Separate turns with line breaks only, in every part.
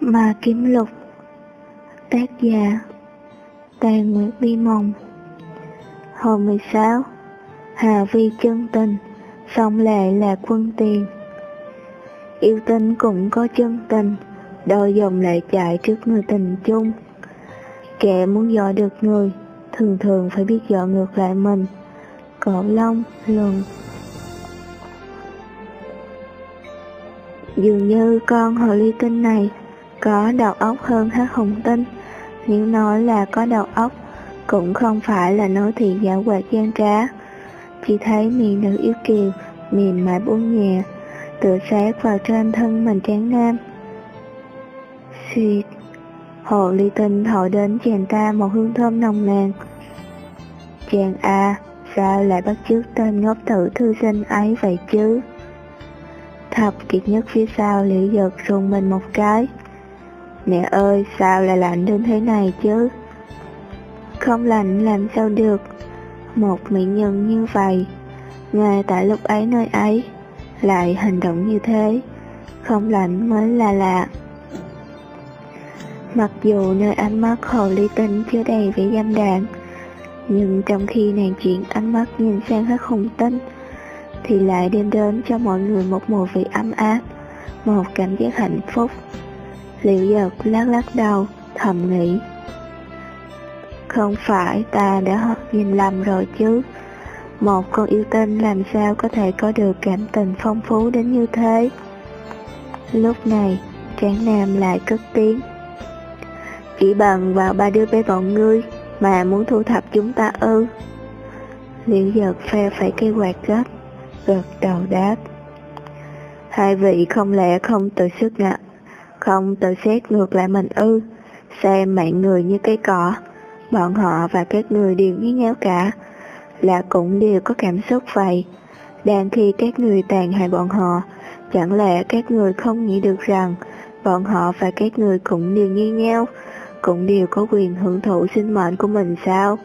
Mà Kiếm Lục, Tác giả Tàn Nguyễn bi Mộng. Hồi 16 Hà Vi chân tình, Xong lệ là quân tiền. Yêu tinh cũng có chân tình Đôi dòng lại chạy trước người tình chung. Kẻ muốn dò được người, Thường thường phải biết dò ngược lại mình. Cổ Long Luận. Dường như con hồ ly tinh này có đầu óc hơn hết hồng tinh. Nếu nói là có đầu óc, cũng không phải là nói thì giả quạt gian trá. Chỉ thấy miệng nữ yêu kiều, mềm mại buông nhẹ, tựa sát vào trên thân mình tráng nam. Xuyệt, hồ ly tinh thổi đến chàng ta một hương thơm nồng nàn. Chàng A, sao lại bắt chước tên ngốc tử thư sinh ấy vậy chứ? Thập kiệt nhất phía sau liễu giật rùng mình một cái. Mẹ ơi, sao lại lạnh đến thế này chứ? Không lạnh làm sao được. Một mỹ nhân như vậy, ngay tại lúc ấy nơi ấy, lại hành động như thế. Không lạnh mới là lạ. Mặc dù nơi ánh mắt hồ ly tinh chưa đầy vẻ dâm đạn, nhưng trong khi nàng chuyển ánh mắt nhìn sang hết hùng tinh, thì lại đem đến cho mọi người một mùa vị ấm áp, một cảm giác hạnh phúc. Liệu giật lắc lắc đầu, thầm nghĩ. Không phải ta đã nhìn lầm rồi chứ. Một con yêu tinh làm sao có thể có được cảm tình phong phú đến như thế. Lúc này, tráng nam lại cất tiếng. Chỉ bằng vào ba đứa bé bọn ngươi mà muốn thu thập chúng ta ư. Liệu giật phe phải cây quạt gấp gật đầu đáp. Hai vị không lẽ không tự sức ngã không tự xét ngược lại mình ư, xem mạng người như cây cỏ, bọn họ và các người đều như nhau cả, là cũng đều có cảm xúc vậy. Đang khi các người tàn hại bọn họ, chẳng lẽ các người không nghĩ được rằng bọn họ và các người cũng đều như nhau, cũng đều có quyền hưởng thụ sinh mệnh của mình sao?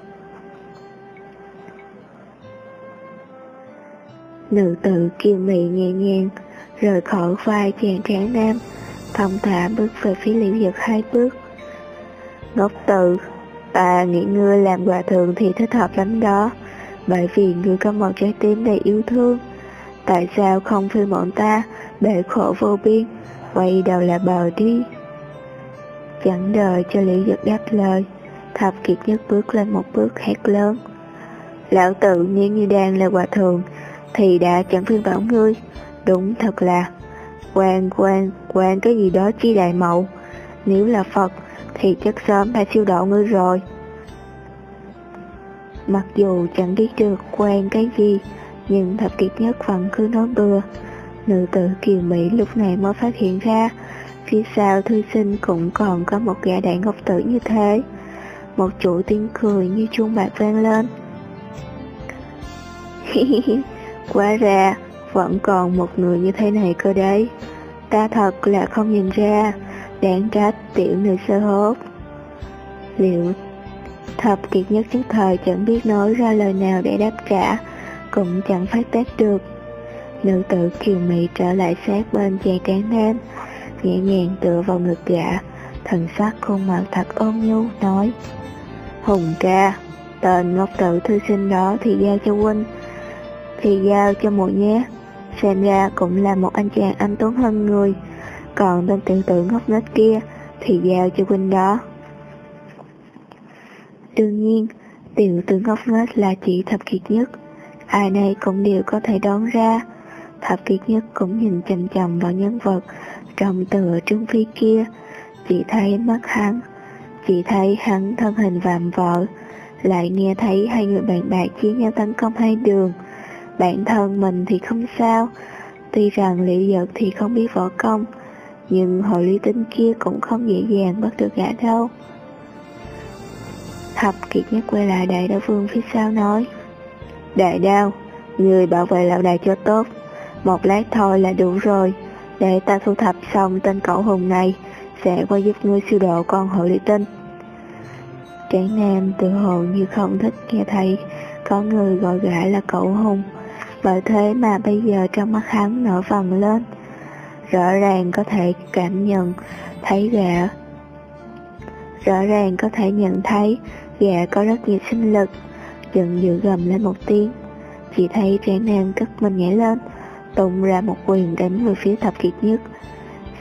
Nữ tự kiều mị nhẹ nhàng, rời khỏi vai chàng tráng nam, thông thả bước về phía liễu giật hai bước. Ngốc tự, ta nghĩ ngươi làm hòa thượng thì thích hợp lắm đó, bởi vì ngươi có một trái tim đầy yêu thương. Tại sao không phiêu bọn ta, bể khổ vô biên, quay đầu là bờ đi. Chẳng đợi cho liễu giật đáp lời, thập kiệt nhất bước lên một bước hét lớn. Lão tự nếu như đang là hòa thượng, thì đã chẳng phiên bảo ngươi. Đúng thật là, quan quan, quan cái gì đó chi đại mậu. Nếu là Phật, thì chắc sớm đã siêu độ ngươi rồi. Mặc dù chẳng biết được quan cái gì, nhưng thập kiệt nhất vẫn cứ nói bừa. Nữ tử kiều Mỹ lúc này mới phát hiện ra, phía sau thư sinh cũng còn có một gã đại ngọc tử như thế. Một chủ tiếng cười như chuông bạc vang lên. Quá ra, vẫn còn một người như thế này cơ đấy. Ta thật là không nhìn ra, đáng trách tiểu nữ sơ hốt. Liệu thập kiệt nhất nhất thời chẳng biết nói ra lời nào để đáp trả, cũng chẳng phát tác được. Nữ tử kiều mị trở lại sát bên chàng tráng nam, nhẹ nhàng tựa vào ngực gã, thần sắc khuôn mặt thật ôn nhu, nói Hùng ca, tên ngốc tử thư sinh đó thì giao cho huynh, thì giao cho muội nhé. Xem ra cũng là một anh chàng anh tuấn hơn người, còn tên tiểu tử ngốc nghếch kia thì giao cho huynh đó. Đương nhiên, tiểu tử ngốc nghếch là chỉ thập kiệt nhất, ai này cũng đều có thể đoán ra. Thập kiệt nhất cũng nhìn chằm chằm vào nhân vật trong tựa trương phi kia, chỉ thấy mắt hắn, chỉ thấy hắn thân hình vạm vỡ, lại nghe thấy hai người bạn bạc chia nhau tấn công hai đường, Bản thân mình thì không sao, tuy rằng liệu giật thì không biết võ công, nhưng hội lý tính kia cũng không dễ dàng bắt được gã đâu. Thập kiệt nhất quay lại đại đao vương phía sau nói, Đại đao, người bảo vệ lão đại cho tốt, một lát thôi là đủ rồi, để ta thu thập xong tên cậu hùng này, sẽ qua giúp ngươi siêu độ con hội lý tinh. Tráng nam tự hồ như không thích nghe thấy có người gọi gã là cậu hùng, bởi thế mà bây giờ trong mắt hắn nở vằn lên. rõ ràng có thể cảm nhận, thấy gã. Rõ ràng có thể nhận thấy, gã có rất nhiều sinh lực. Giận dữ gầm lên một tiếng. Chỉ thấy tráng nam cất mình nhảy lên, tung ra một quyền đánh về phía thập kiệt nhất.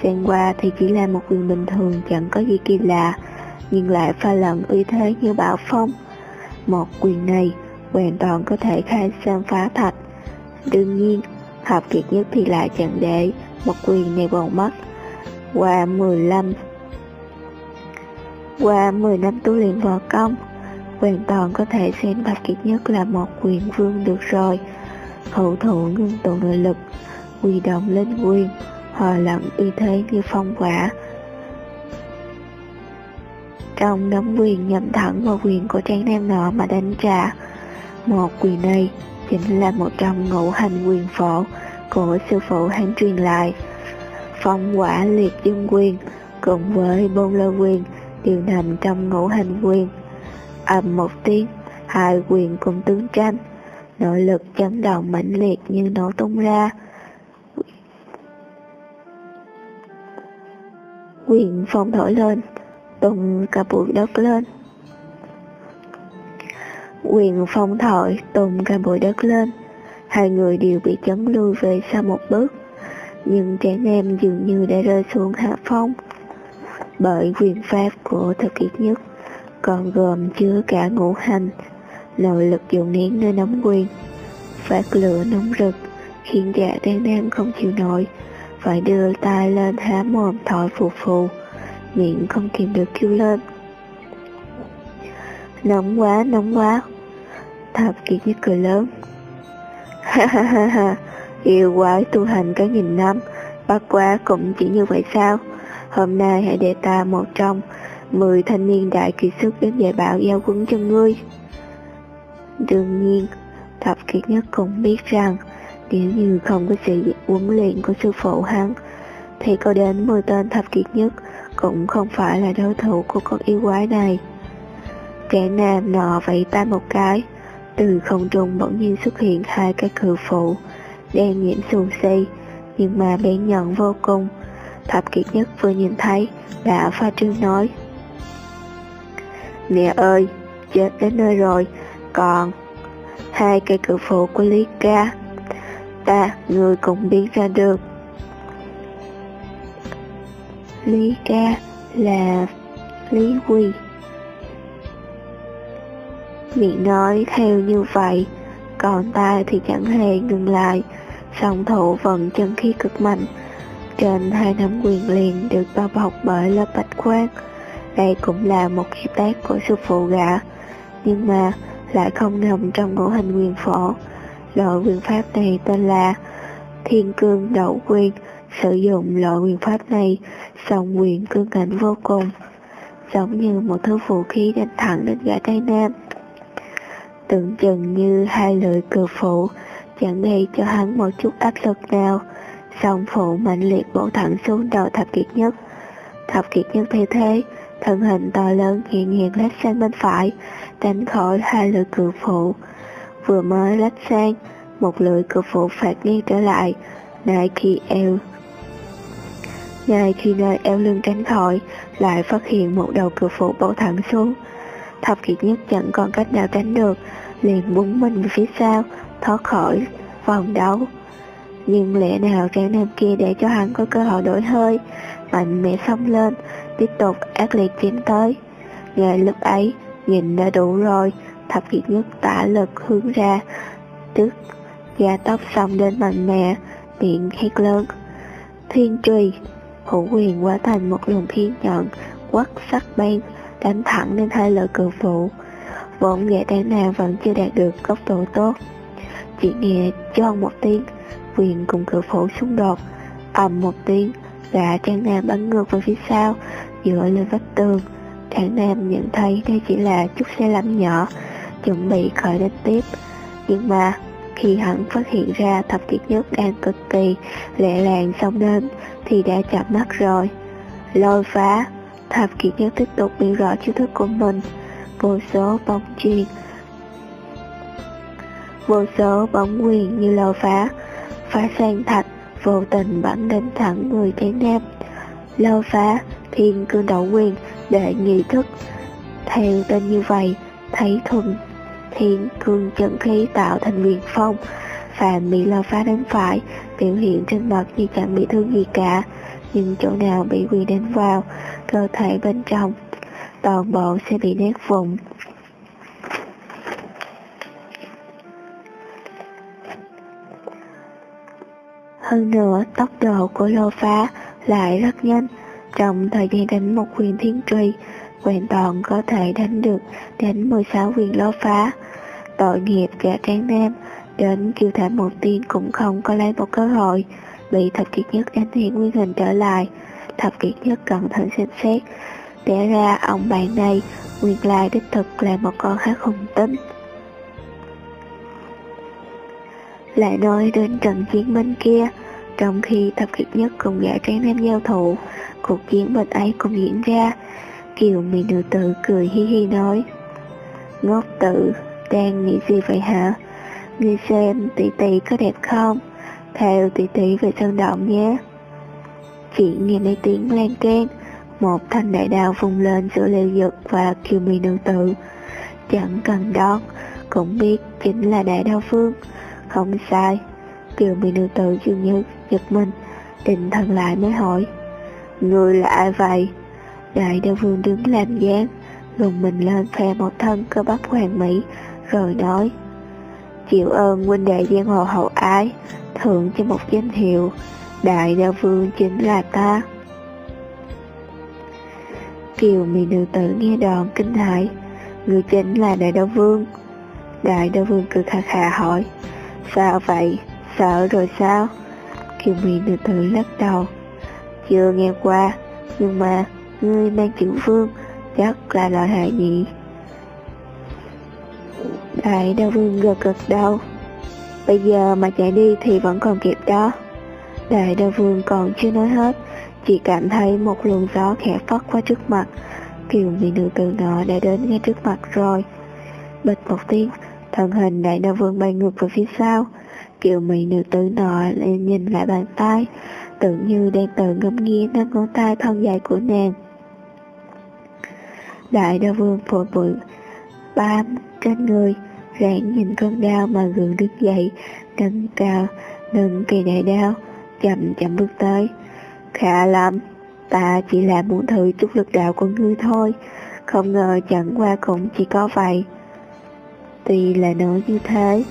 Xem qua thì chỉ là một quyền bình thường, chẳng có gì kỳ lạ. Nhưng lại pha lẫn uy thế như bão phong. Một quyền này hoàn toàn có thể khai sơn phá thạch đương nhiên Hợp kiệt nhất thì lại chẳng để một quyền này vào mắt. Qua 15 Qua 10 năm tu luyện võ công, hoàn toàn có thể xem Bạch Kiệt Nhất là một quyền vương được rồi. Hậu thủ ngưng tụ nội lực, quy động lên quyền, hòa lẫn uy thế như phong quả. Trong nắm quyền nhắm thẳng vào quyền của tráng nam nọ mà đánh trả. Một quyền này chính là một trong ngũ hành quyền phổ của sư phụ hắn truyền lại. Phong quả liệt dương quyền cùng với bôn lơ quyền đều nằm trong ngũ hành quyền. ầm một tiếng, hai quyền cùng tướng tranh, nội lực chấn động mãnh liệt như nổ tung ra. Quyền phong thổi lên, tung cả bụi đất lên. Quyền phong thổi tung cả bụi đất lên. Hai người đều bị chấn lui về sau một bước, nhưng trẻ nam dường như đã rơi xuống hạ phong. Bởi quyền pháp của thực kiệt nhất còn gồm chứa cả ngũ hành, nội lực dùng nén nơi nóng quyền, phát lửa nóng rực, khiến trẻ trẻ nam không chịu nổi, phải đưa tay lên há mồm thổi phù phù, miệng không kìm được kêu lên. Nóng quá nóng quá thập kiệt nhất cười lớn Ha ha ha ha, yêu quái tu hành cả nghìn năm, bắt quá cũng chỉ như vậy sao? Hôm nay hãy để ta một trong mười thanh niên đại kỳ sức đến dạy bảo giao quấn cho ngươi. Đương nhiên, thập kiệt nhất cũng biết rằng nếu như không có sự huấn luyện của sư phụ hắn, thì có đến 10 tên thập kiệt nhất cũng không phải là đối thủ của con yêu quái này. Kẻ nam nọ vẫy tay một cái, từ không trung bỗng nhiên xuất hiện hai cái cự phụ, đen nhiễm xù xì, nhưng mà bén nhọn vô cùng. Thập kiệt nhất vừa nhìn thấy, đã pha trương nói. Mẹ ơi, chết đến nơi rồi, còn hai cây cự phụ của Lý Ca. Ta, người cũng biến ra được. Lý Ca là Lý Quy miệng nói theo như vậy, còn tay thì chẳng hề ngừng lại, song thủ vận chân khí cực mạnh. Trên hai nắm quyền liền được bao bọc bởi lớp bạch quang. Đây cũng là một khí tác của sư phụ gã, nhưng mà lại không nằm trong ngũ hành quyền phổ. Loại quyền pháp này tên là Thiên Cương Đậu Quyền, sử dụng loại quyền pháp này, song quyền cương cảnh vô cùng, giống như một thứ vũ khí đánh thẳng đến gã Tây Nam tưởng chừng như hai lưỡi cưa phụ chẳng gây cho hắn một chút áp lực nào. Song phụ mạnh liệt bổ thẳng xuống đầu thập kiệt nhất. Thập kiệt nhất thay thế, thân hình to lớn hiện hiện lách sang bên phải, tránh khỏi hai lưỡi cưa phụ vừa mới lách sang, một lưỡi cưa phụ phạt ngay trở lại. Ngay khi eo. Ngay khi nơi eo lưng tránh khỏi, lại phát hiện một đầu cửa phụ bổ thẳng xuống. Thập kiệt nhất chẳng còn cách nào tránh được liền búng mình về phía sau, thoát khỏi vòng đấu. Nhưng lẽ nào trang nam kia để cho hắn có cơ hội đổi hơi, mạnh mẽ xông lên, tiếp tục ác liệt chém tới. Ngay lúc ấy, nhìn đã đủ rồi, thập kiệt nhất tả lực hướng ra, tức da tóc xong đến mạnh mẽ, miệng hét lớn. Thiên trùy, hữu quyền hóa thành một luồng thiên nhọn, quất sắc bén, đánh thẳng lên hai lợi cự phụ vốn nghệ đáng nào vẫn chưa đạt được góc độ tốt. Chỉ nghe cho một tiếng, quyền cùng cửa phủ xung đột, ầm một tiếng, gã trang nam bắn ngược về phía sau, dựa lên vách tường. Trang nam nhận thấy đây chỉ là chút xe lắm nhỏ, chuẩn bị khởi đến tiếp. Nhưng mà, khi hắn phát hiện ra thập kiệt nhất đang cực kỳ lẹ làng xông đến, thì đã chậm mắt rồi. Lôi phá, thập kiệt nhất tiếp tục biểu rõ chiêu thức của mình, vô số bóng chuyền vô số bóng quyền như lò phá phá sang thạch vô tình bắn đến thẳng người trái nam. Lơ phá, thiên cương đậu quyền, để nghi thức. Theo tên như vậy, thấy thuần thiên cương chân khí tạo thành quyền phong, phàm bị lơ phá đánh phải, biểu hiện trên mặt như chẳng bị thương gì cả, nhưng chỗ nào bị quyền đánh vào, cơ thể bên trong, toàn bộ sẽ bị nét vùng. Hơn nữa, tốc độ của lô phá lại rất nhanh. Trong thời gian đánh một quyền thiên truy, hoàn toàn có thể đánh được đánh 16 quyền lô phá. Tội nghiệp gã tráng nam, đến kiều thảm một tiên cũng không có lấy một cơ hội, bị thập kiệt nhất đánh hiện nguyên hình trở lại. Thập kiệt nhất cẩn thận xem xét, để ra ông bạn này nguyên lai đích thực là một con khác hùng tính. Lại nói đến trận chiến bên kia, trong khi thập kiệt nhất cùng gã tráng nam giao thủ, cuộc chiến bên ấy cũng diễn ra. Kiều mì nữ tử cười hi hi nói, Ngốc tử, đang nghĩ gì vậy hả? Ngươi xem tỷ tỷ có đẹp không? Theo tỷ tỷ về sân động nhé. Chị nghe mấy tiếng lan can, một thanh đại đao vung lên giữa liều dực và kiều mỹ nữ tử. Chẳng cần đón, cũng biết chính là đại đao phương. Không sai, kiều mỹ nữ tử dường như giật mình, định thần lại mới hỏi. Người là ai vậy? Đại đao vương đứng làm dáng, lùng mình lên phe một thân cơ bắp hoàng mỹ, rồi nói. Chịu ơn huynh đệ giang hồ hậu ái, thưởng cho một danh hiệu, đại đao vương chính là ta. Kiều miền nữ tử nghe đòn kinh hãi, người chính là đại đô vương. Đại đô vương cười khà khà hỏi, sao vậy, sợ rồi sao? Kiều mỹ nữ tử lắc đầu, chưa nghe qua, nhưng mà ngươi mang chữ vương chắc là lợi hại nhỉ. Đại đô vương gật gật đầu, bây giờ mà chạy đi thì vẫn còn kịp đó. Đại đô vương còn chưa nói hết, chị cảm thấy một luồng gió khẽ phất qua trước mặt, kiều mỹ nữ tử nọ đã đến ngay trước mặt rồi. Bịch một tiếng, thân hình đại đa vương bay ngược về phía sau, kiều mỹ nữ tử nọ lên nhìn lại bàn tay, tưởng như đang tự ngâm nghe năm ngón tay thon dài của nàng. Đại đa vương vội bụi bám trên người, ráng nhìn con đao mà gượng đứng dậy, nâng cao, nâng cây đại đao, chậm chậm bước tới. Khả lắm, ta chỉ là muốn thử chút lực đạo của ngươi thôi, không ngờ chẳng qua cũng chỉ có vậy. Tuy là nói như thế,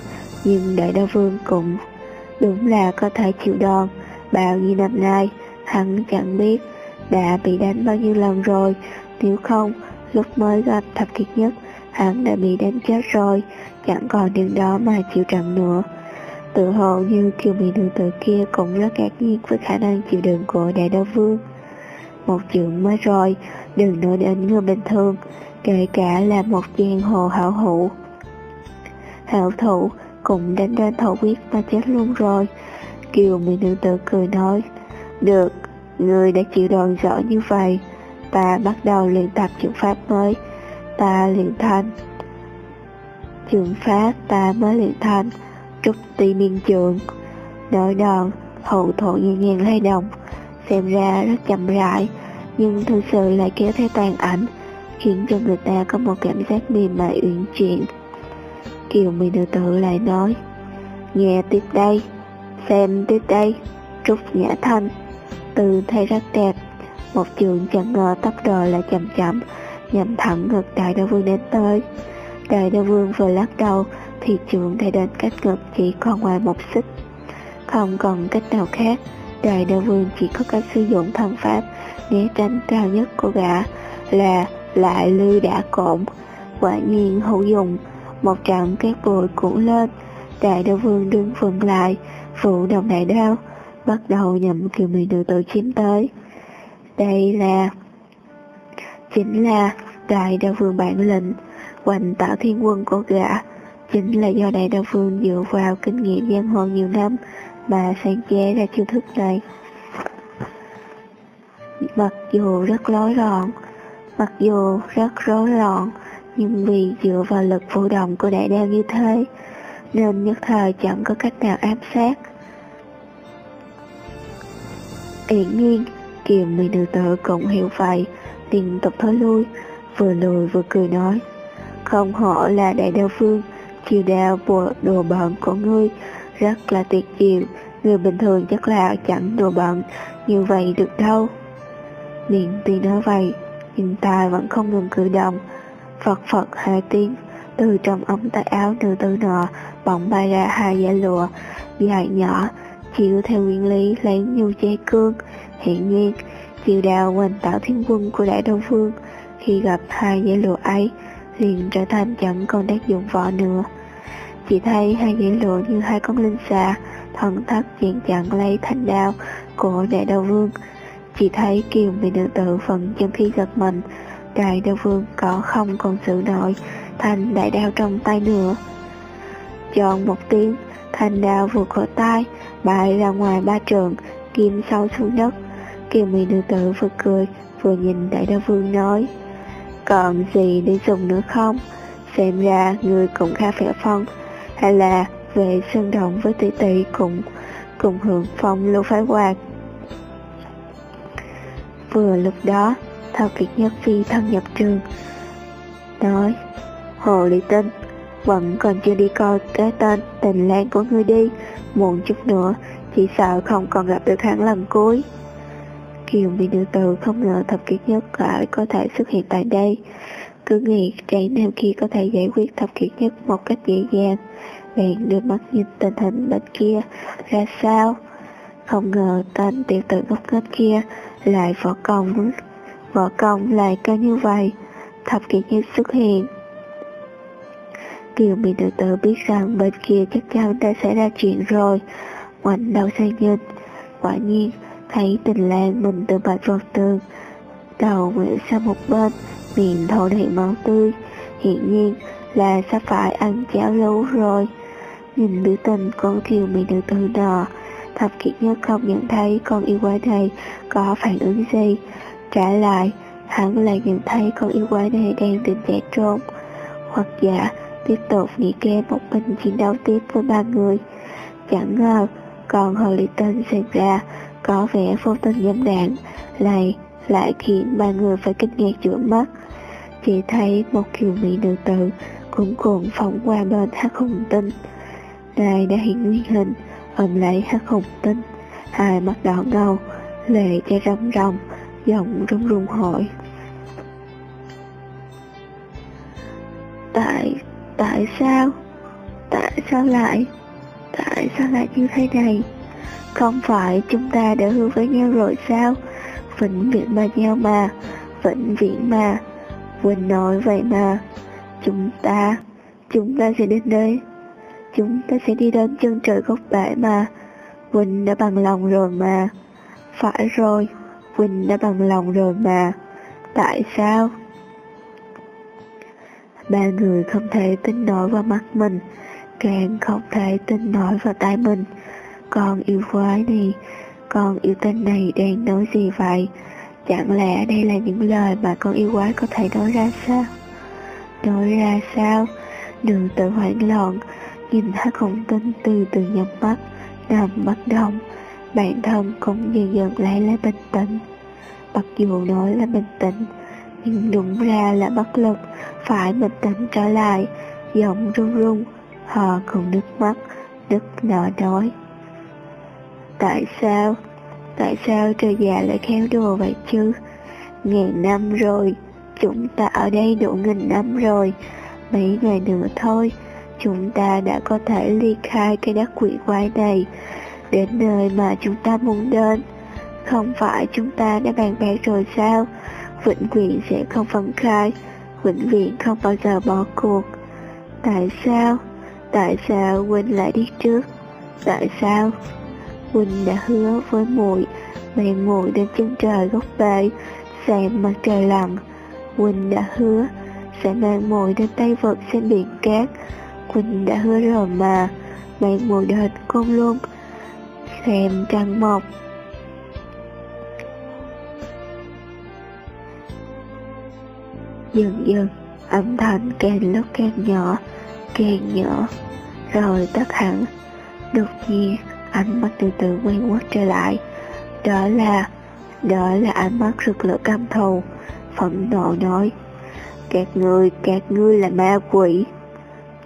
nhưng đại đa vương cũng đúng là có thể chịu đòn, Bao nhiêu năm nay, hắn chẳng biết đã bị đánh bao nhiêu lần rồi, nếu không, lúc mới gặp thập kiệt nhất, hắn đã bị đánh chết rồi, chẳng còn đường đó mà chịu trận nữa. Tự hồ như kiều mỹ nữ tử kia cũng rất ngạc nhiên với khả năng chịu đựng của đại đao vương. Một chuyện mới rồi, đừng nói đến người bình thường, kể cả là một giang hồ hảo hữu. Hảo thủ cũng đánh đến thổ quyết mà chết luôn rồi, Kiều mỹ nữ tử cười nói, được, người đã chịu đòn giỏi như vậy, ta bắt đầu luyện tập trường pháp mới, ta luyện thành. Trường pháp ta mới luyện thành, trúc ti miên trường. Nói đòn, hậu thổ nhẹ nhàng lay động, xem ra rất chậm rãi, nhưng thực sự lại kéo theo tàn ảnh, khiến cho người ta có một cảm giác mềm mại uyển chuyển. Kiều mỹ nữ tử lại nói, nghe tiếp đây xem tiếp đây trúc nhã thanh tư thế rất đẹp một trường chẳng ngờ tốc độ lại chậm chậm nhằm thẳng ngực đại đô vương đến tới đại đô vương vừa lắc đầu thì trường đã đến cách ngực chỉ còn ngoài một xích. Không còn cách nào khác, đại đa vương chỉ có cách sử dụng thân pháp. Né tránh cao nhất của gã là lại lư đã cộn quả nhiên hữu dụng, một trận các bụi cuộn lên. Đại đa vương đứng vững lại phụ đồng đại đao, bắt đầu nhậm kiều mì nữ tử chiếm tới. Đây là, chính là đại đa vương bản lệnh quanh tạo thiên quân của gã chính là do đại đao phương dựa vào kinh nghiệm giang hồ nhiều năm mà sáng chế ra chiêu thức này mặc dù rất lối loạn mặc dù rất rối loạn nhưng vì dựa vào lực vũ động của đại đao như thế nên nhất thời chẳng có cách nào ám sát Yên nhiên, kiều mì nữ tử cũng hiểu vậy, liên tục thối lui, vừa lùi vừa cười nói. Không họ là đại đao phương, chiều đao bộ đồ bận của ngươi, rất là tuyệt diệu, người bình thường chắc là chẳng đồ bận. Như vậy được đâu. Miệng tuy nói vậy, nhưng ta vẫn không ngừng cử động, phật phật hai tiếng, từ trong ống tay áo nữ tử nọ bỗng bay ra hai dải lụa. Dài nhỏ chịu theo nguyên lý lấy nhu chế cương. Hiện nhiên chiều đào hoành tạo thiên quân của đại đông phương. Khi gặp hai dải lụa ấy liền trở thành chẳng còn tác dụng võ nữa chỉ thấy hai dải lụa như hai con linh xà thần thắt diện chặn lấy thanh đao của đại đao vương. Chỉ thấy kiều bị nữ tử phần chân khí giật mình, đại đao vương có không còn sự nổi thành đại đao trong tay nữa. Chọn một tiếng thành đao vượt khỏi tay, bay ra ngoài ba trường kim sâu xuống đất. Kiều mỹ nữ tử vừa cười, vừa nhìn đại đao vương nói, còn gì để dùng nữa không? Xem ra người cũng khá vẻ phong hay là về sân động với tỷ tỷ cũng cùng hưởng phong lưu phái quạt vừa lúc đó, thao kiệt nhất phi thân nhập trường. Nói, hồ lý tinh, vẫn còn chưa đi coi cái tên tình lang của ngươi đi. Muộn chút nữa chỉ sợ không còn gặp được hắn lần cuối. Kiều bị nữ tử không ngờ thập kiệt nhất lại có thể xuất hiện tại đây. Cứ nghĩ trẻ nam kia có thể giải quyết thập kiệt nhất một cách dễ dàng bèn đưa mắt nhìn tình hình bên kia ra sao không ngờ tên tiểu tử ngốc nghếch kia lại võ công võ công lại cao như vậy thập kiệt nhất xuất hiện Kiều bị nữ tử biết rằng bên kia chắc chắn đã xảy ra chuyện rồi. Ngoảnh đầu sang nhìn, quả nhiên thấy tình lan mình từ bạch vào tường. Đầu nguyện sang một bên, miệng thổ đầy máu tươi. Hiện nhiên là sắp phải ăn cháo lú rồi. Nhìn biểu tình con kiều bị nữ tử đò thập kiệt nhất không nhận thấy con yêu quái này có phản ứng gì. Trả lại, hắn lại nhận thấy con yêu quái này đang định chạy trốn. Hoặc giả tiếp tục nghĩ kế một mình chiến đấu tiếp với ba người. Chẳng ngờ, còn hồ ly tinh xem ra có vẻ vô tình dâm đạn, lại lại khiến ba người phải kinh ngạc giữa mắt. Chỉ thấy một kiều mỹ nữ tử cũng cuộn phóng qua bên hắc hùng tinh. Này đã hiện nguyên hình, ôm lấy hắc hùng tinh, hai mắt đỏ ngầu, lệ chảy ròng ròng, giọng run run hỏi. Tại Tại sao? Tại sao lại? Tại sao lại như thế này? Không phải chúng ta đã hứa với nhau rồi sao? Vĩnh viễn mà nhau mà, vĩnh viễn mà. Quỳnh nói vậy mà. Chúng ta, chúng ta sẽ đến đây. Chúng ta sẽ đi đến chân trời gốc bể mà. Quỳnh đã bằng lòng rồi mà. Phải rồi, Quỳnh đã bằng lòng rồi mà. Tại sao? Ba người không thể tin nổi vào mắt mình, càng không thể tin nổi vào tay mình. Con yêu quái này, con yêu tinh này đang nói gì vậy? Chẳng lẽ đây là những lời mà con yêu quái có thể nói ra sao? Nói ra sao? Đường tự hoảng loạn, nhìn thấy khổng tinh từ từ nhắm mắt, nằm bất động. Bản thân cũng dần dần lấy lại bình tĩnh. Mặc dù nói là bình tĩnh, nhưng đúng ra là bất lực phải bình tĩnh trở lại giọng run run họ cùng nước mắt đứt nở nói tại sao tại sao trời già lại khéo đùa vậy chứ ngàn năm rồi chúng ta ở đây đủ nghìn năm rồi mấy ngày nữa thôi chúng ta đã có thể ly khai cái đất quỷ quái này đến nơi mà chúng ta muốn đến không phải chúng ta đã bàn bạc rồi sao vĩnh viễn sẽ không phân khai, vĩnh viễn không bao giờ bỏ cuộc. Tại sao? Tại sao Huynh lại đi trước? Tại sao? Huynh đã hứa với muội mang muội đến chân trời gốc bể, xem mặt trời lặn. Huynh đã hứa sẽ mang muội đến tay vực xem biển cát quỳnh đã hứa rồi mà, bạn muội đợi côn luôn, xem trăng mọc. Dần dần, âm thanh càng lúc càng nhỏ, càng nhỏ, rồi tắt hẳn. Đột nhiên, ánh mắt từ từ quay quất trở lại. Đó là, đó là ánh mắt rực lửa căm thù, phẫn nộ nói. Các người các ngươi là ma quỷ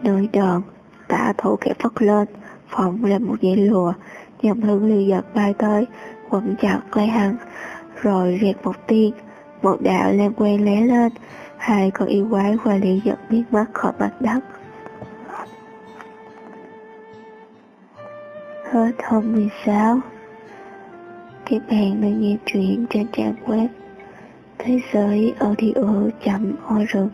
nơi đòn tả thủ kẻ phất lên, phòng lên một dãy lùa, nhầm hương lưu giật bay tới, quẩn chặt lấy hắn, rồi rẹt một tiếng, một đạo lan quen lé lên, hai con yêu quái qua liêu giật biến mất khỏi mặt đất. Hết hôm 16 Các bạn đang nghe truyện trên trang web thế giới audio.org